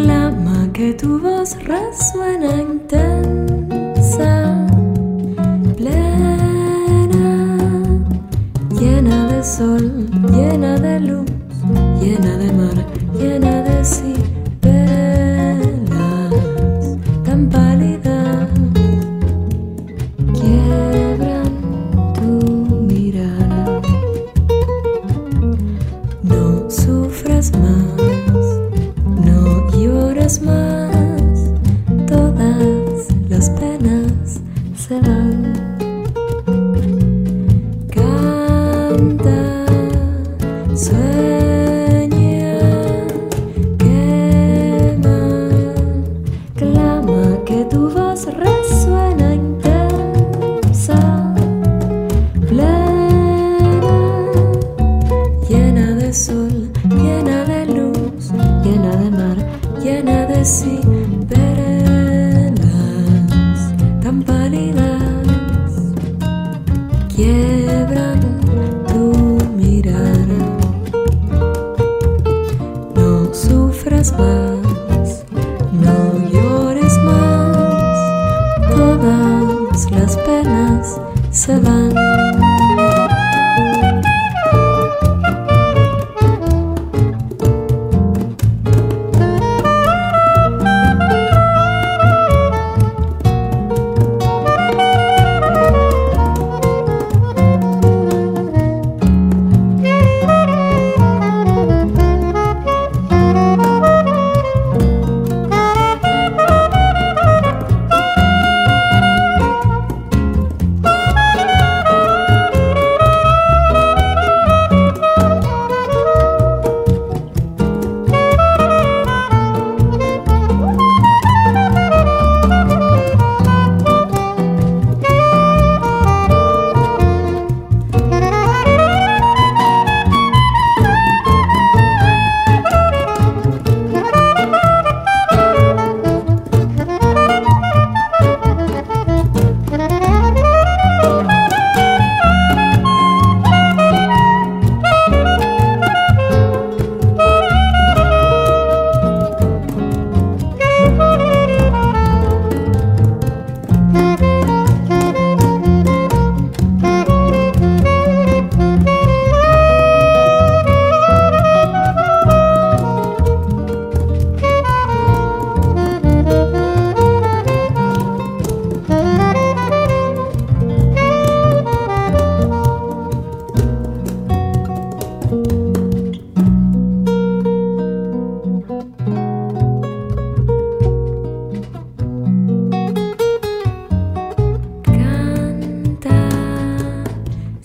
reclama que tu voz resuena intensa, plena, llena de sol, llena de luz, llena de mar, llena de sí. as well.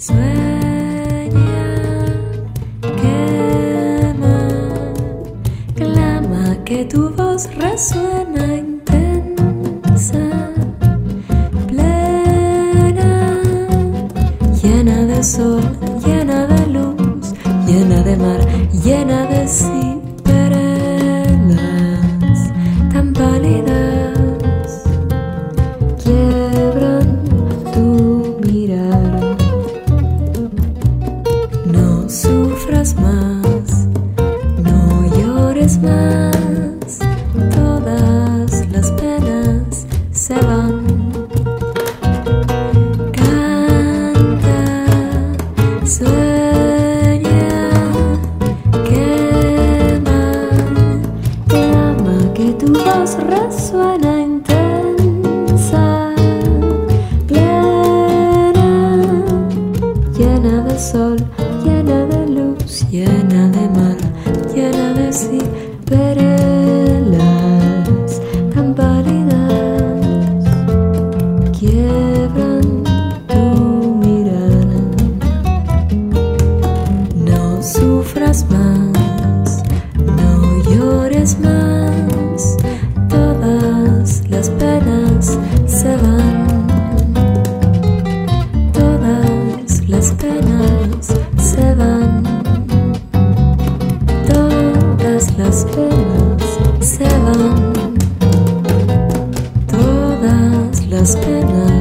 Sueña, quema, clama que tu voz resuelva. canta sueña quema llama que tu voz resuena intensa llena llena de sol llena de luz llena de mal, llena de sí las penas se van, todas las penas.